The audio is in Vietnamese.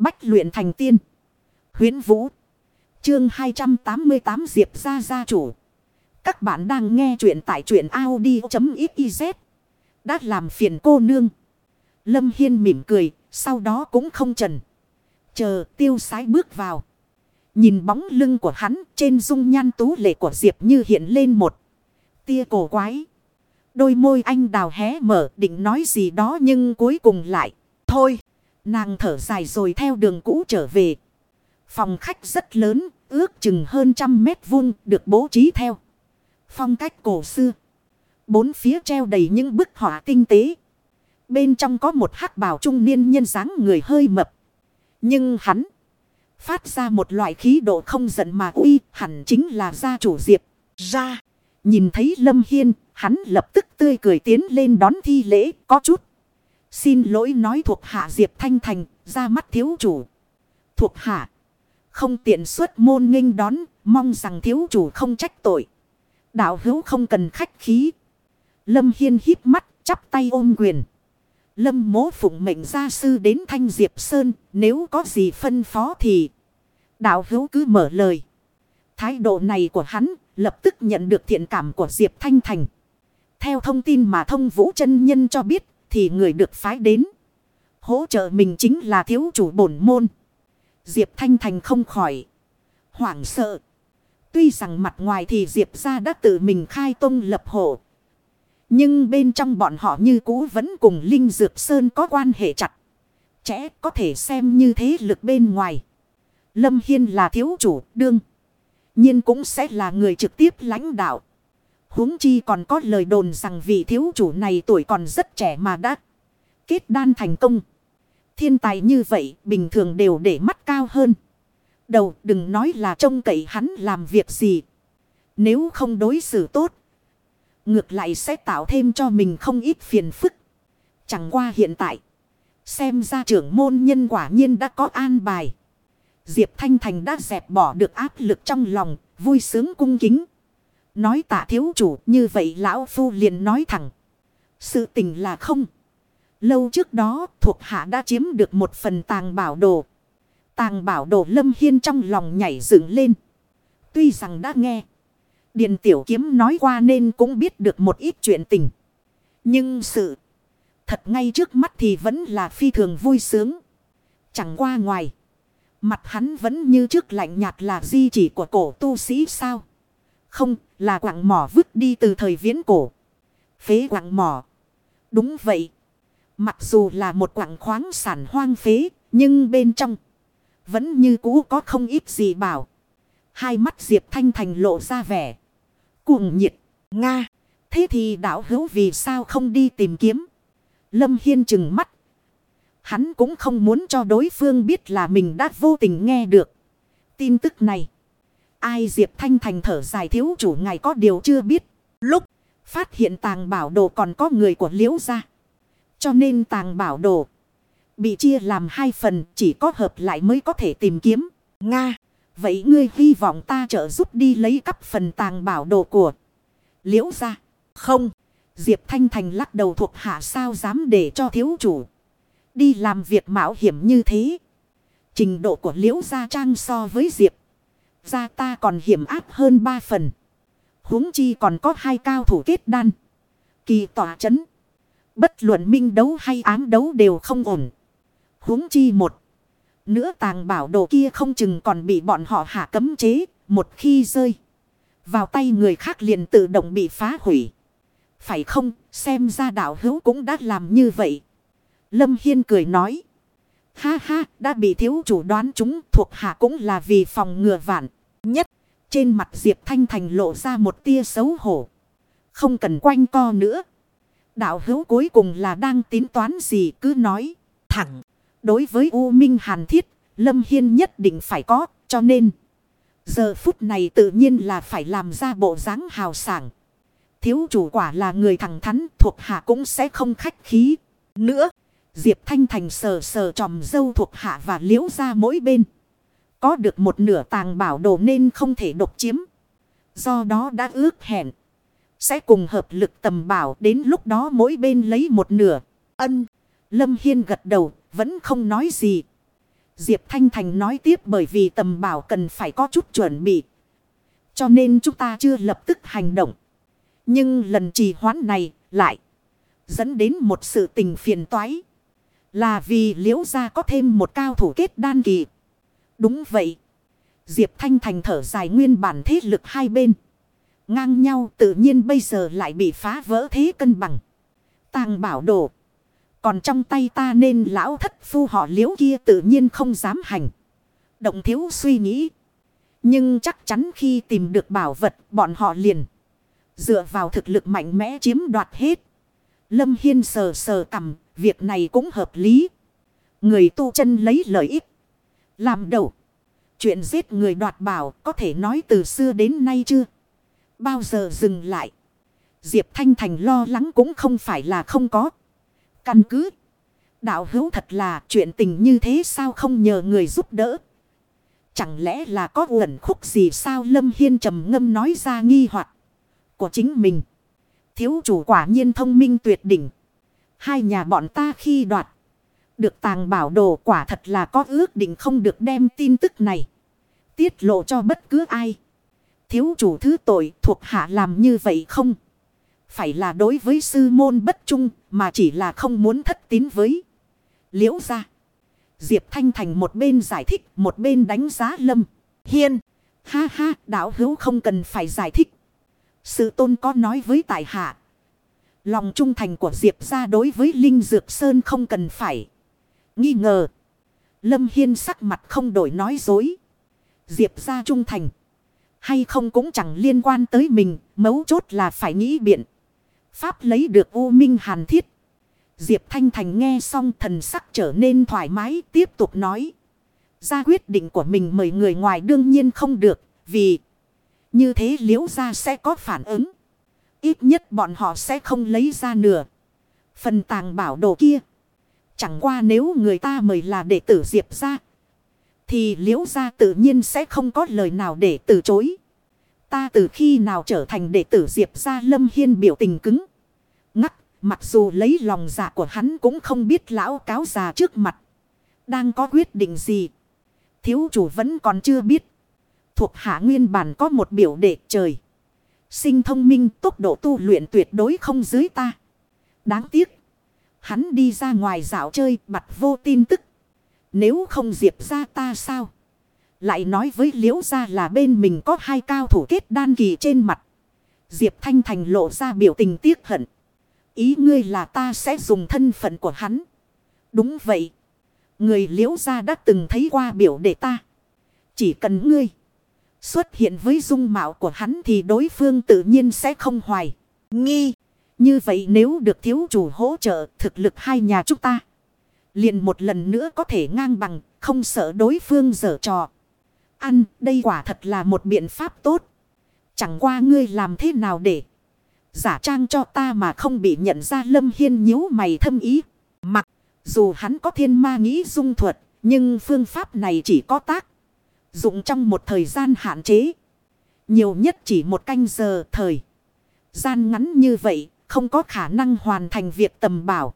Bách luyện thành tiên. Huyến Vũ. Chương 288 Diệp ra gia chủ. Các bạn đang nghe truyện tại truyện Audi.xyz. Đã làm phiền cô nương. Lâm Hiên mỉm cười. Sau đó cũng không trần. Chờ tiêu sái bước vào. Nhìn bóng lưng của hắn trên dung nhan tú lệ của Diệp như hiện lên một tia cổ quái. Đôi môi anh đào hé mở định nói gì đó nhưng cuối cùng lại. Thôi, nàng thở dài rồi theo đường cũ trở về. Phòng khách rất lớn, ước chừng hơn trăm mét vuông được bố trí theo. Phong cách cổ xưa. Bốn phía treo đầy những bức họa tinh tế. Bên trong có một hắc bào trung niên nhân dáng người hơi mập. Nhưng hắn phát ra một loại khí độ không giận mà uy hẳn chính là gia chủ Diệp. Ra, nhìn thấy Lâm Hiên, hắn lập tức tươi cười tiến lên đón thi lễ có chút. Xin lỗi nói thuộc hạ Diệp Thanh Thành, ra mắt thiếu chủ. Thuộc hạ, không tiện xuất môn nghênh đón, mong rằng thiếu chủ không trách tội. Đạo hữu không cần khách khí. Lâm Hiên hít mắt, chắp tay ôm quyền. Lâm mố phụng mệnh gia sư đến Thanh Diệp Sơn, nếu có gì phân phó thì đạo hữu cứ mở lời. Thái độ này của hắn lập tức nhận được thiện cảm của Diệp Thanh Thành. Theo thông tin mà thông vũ chân nhân cho biết thì người được phái đến. Hỗ trợ mình chính là thiếu chủ bổn môn. Diệp Thanh Thành không khỏi. Hoảng sợ. Tuy rằng mặt ngoài thì Diệp ra đã tự mình khai tông lập hộ. Nhưng bên trong bọn họ như cũ vẫn cùng Linh Dược Sơn có quan hệ chặt. Chẽ có thể xem như thế lực bên ngoài. Lâm Hiên là thiếu chủ, đương. nhiên cũng sẽ là người trực tiếp lãnh đạo huống chi còn có lời đồn rằng vị thiếu chủ này tuổi còn rất trẻ mà đã kết đan thành công. Thiên tài như vậy bình thường đều để mắt cao hơn. Đầu đừng nói là trông cậy hắn làm việc gì. Nếu không đối xử tốt. Ngược lại sẽ tạo thêm cho mình không ít phiền phức. Chẳng qua hiện tại. Xem ra trưởng môn nhân quả nhiên đã có an bài. Diệp Thanh Thành đã dẹp bỏ được áp lực trong lòng, vui sướng cung kính. Nói tạ thiếu chủ, như vậy lão phu liền nói thẳng. Sự tình là không. Lâu trước đó, thuộc hạ đã chiếm được một phần tàng bảo đồ. Tàng bảo đồ lâm hiên trong lòng nhảy dựng lên. Tuy rằng đã nghe. Điện tiểu kiếm nói qua nên cũng biết được một ít chuyện tình. Nhưng sự, thật ngay trước mắt thì vẫn là phi thường vui sướng. Chẳng qua ngoài. Mặt hắn vẫn như trước lạnh nhạt là di chỉ của cổ tu sĩ sao. Không, là quặng mỏ vứt đi từ thời viễn cổ. Phế quặng mỏ. Đúng vậy. Mặc dù là một quặng khoáng sản hoang phế. Nhưng bên trong. Vẫn như cũ có không ít gì bảo. Hai mắt Diệp Thanh Thành lộ ra vẻ. Cuồng nhiệt. Nga. Thế thì đạo hữu vì sao không đi tìm kiếm. Lâm Hiên chừng mắt. Hắn cũng không muốn cho đối phương biết là mình đã vô tình nghe được. Tin tức này. Ai Diệp Thanh Thành thở dài thiếu chủ ngài có điều chưa biết. Lúc phát hiện tàng bảo đồ còn có người của liễu ra. Cho nên tàng bảo đồ bị chia làm hai phần chỉ có hợp lại mới có thể tìm kiếm. Nga, vậy ngươi hy vọng ta trợ giúp đi lấy cắp phần tàng bảo đồ của liễu ra. Không, Diệp Thanh Thành lắc đầu thuộc hạ sao dám để cho thiếu chủ. Đi làm việc mạo hiểm như thế. Trình độ của liễu gia trang so với Diệp. Gia ta còn hiểm áp hơn ba phần. huống chi còn có hai cao thủ kết đan. Kỳ tỏa chấn. Bất luận minh đấu hay ám đấu đều không ổn. huống chi một. Nữa tàng bảo đồ kia không chừng còn bị bọn họ hạ cấm chế. Một khi rơi. Vào tay người khác liền tự động bị phá hủy. Phải không xem ra đạo hữu cũng đã làm như vậy. Lâm Hiên cười nói. Ha ha, đã bị thiếu chủ đoán chúng thuộc hạ cũng là vì phòng ngừa vạn. Nhất, trên mặt Diệp Thanh Thành lộ ra một tia xấu hổ. Không cần quanh co nữa. Đạo hữu cuối cùng là đang tính toán gì cứ nói. Thẳng, đối với U Minh Hàn Thiết, Lâm Hiên nhất định phải có, cho nên. Giờ phút này tự nhiên là phải làm ra bộ dáng hào sảng. Thiếu chủ quả là người thẳng thắn thuộc hạ cũng sẽ không khách khí. Nữa. Diệp Thanh Thành sờ sờ tròm dâu thuộc hạ và liễu ra mỗi bên. Có được một nửa tàng bảo đồ nên không thể độc chiếm. Do đó đã ước hẹn. Sẽ cùng hợp lực tầm bảo đến lúc đó mỗi bên lấy một nửa. Ân. Lâm Hiên gật đầu, vẫn không nói gì. Diệp Thanh Thành nói tiếp bởi vì tầm bảo cần phải có chút chuẩn bị. Cho nên chúng ta chưa lập tức hành động. Nhưng lần trì hoãn này lại dẫn đến một sự tình phiền toái. Là vì liễu gia có thêm một cao thủ kết đan kỳ. Đúng vậy. Diệp Thanh Thành thở dài nguyên bản thế lực hai bên. Ngang nhau tự nhiên bây giờ lại bị phá vỡ thế cân bằng. Tàng bảo đồ. Còn trong tay ta nên lão thất phu họ liễu kia tự nhiên không dám hành. Động thiếu suy nghĩ. Nhưng chắc chắn khi tìm được bảo vật, bọn họ liền. Dựa vào thực lực mạnh mẽ chiếm đoạt hết. Lâm Hiên sờ sờ cầm. Việc này cũng hợp lý. Người tu chân lấy lợi ích. Làm đầu. Chuyện giết người đoạt bảo có thể nói từ xưa đến nay chưa? Bao giờ dừng lại? Diệp Thanh Thành lo lắng cũng không phải là không có. Căn cứ. Đạo hữu thật là chuyện tình như thế sao không nhờ người giúp đỡ. Chẳng lẽ là có uẩn khúc gì sao Lâm Hiên trầm ngâm nói ra nghi hoặc của chính mình. Thiếu chủ quả nhiên thông minh tuyệt đỉnh. Hai nhà bọn ta khi đoạt. Được tàng bảo đồ quả thật là có ước định không được đem tin tức này. Tiết lộ cho bất cứ ai. Thiếu chủ thứ tội thuộc hạ làm như vậy không? Phải là đối với sư môn bất trung mà chỉ là không muốn thất tín với. Liễu ra. Diệp Thanh Thành một bên giải thích, một bên đánh giá Lâm. Hiên. Ha ha, đạo hữu không cần phải giải thích. Sự tôn có nói với tài hạ. Lòng trung thành của Diệp ra đối với Linh Dược Sơn không cần phải. Nghi ngờ. Lâm Hiên sắc mặt không đổi nói dối. Diệp ra trung thành. Hay không cũng chẳng liên quan tới mình. Mấu chốt là phải nghĩ biện. Pháp lấy được U Minh Hàn Thiết. Diệp Thanh Thành nghe xong thần sắc trở nên thoải mái, tiếp tục nói. Ra quyết định của mình mời người ngoài đương nhiên không được. Vì như thế liễu ra sẽ có phản ứng. Ít nhất bọn họ sẽ không lấy ra nửa. Phần tàng bảo đồ kia. Chẳng qua nếu người ta mời là đệ tử Diệp ra. Thì liễu ra tự nhiên sẽ không có lời nào để từ chối. Ta từ khi nào trở thành đệ tử Diệp ra Lâm Hiên biểu tình cứng. Ngắt, mặc dù lấy lòng dạ của hắn cũng không biết lão cáo già trước mặt. Đang có quyết định gì. Thiếu chủ vẫn còn chưa biết. Thuộc hạ nguyên bản có một biểu đệ trời. Sinh thông minh tốc độ tu luyện tuyệt đối không dưới ta. Đáng tiếc. Hắn đi ra ngoài dạo chơi, mặt vô tin tức. Nếu không diệp ra ta sao? Lại nói với liễu ra là bên mình có hai cao thủ kết đan kỳ trên mặt. Diệp Thanh Thành lộ ra biểu tình tiếc hận. Ý ngươi là ta sẽ dùng thân phận của hắn. Đúng vậy. Người liễu ra đã từng thấy qua biểu đệ ta. Chỉ cần ngươi. Xuất hiện với dung mạo của hắn thì đối phương tự nhiên sẽ không hoài. Nghi. Như vậy nếu được thiếu chủ hỗ trợ thực lực hai nhà chúng ta. liền một lần nữa có thể ngang bằng, không sợ đối phương dở trò. Ăn, đây quả thật là một biện pháp tốt. Chẳng qua ngươi làm thế nào để giả trang cho ta mà không bị nhận ra lâm hiên nhíu mày thâm ý. Mặc dù hắn có thiên ma nghĩ dung thuật, nhưng phương pháp này chỉ có tác. Dụng trong một thời gian hạn chế. Nhiều nhất chỉ một canh giờ thời. Gian ngắn như vậy không có khả năng hoàn thành việc tầm bảo.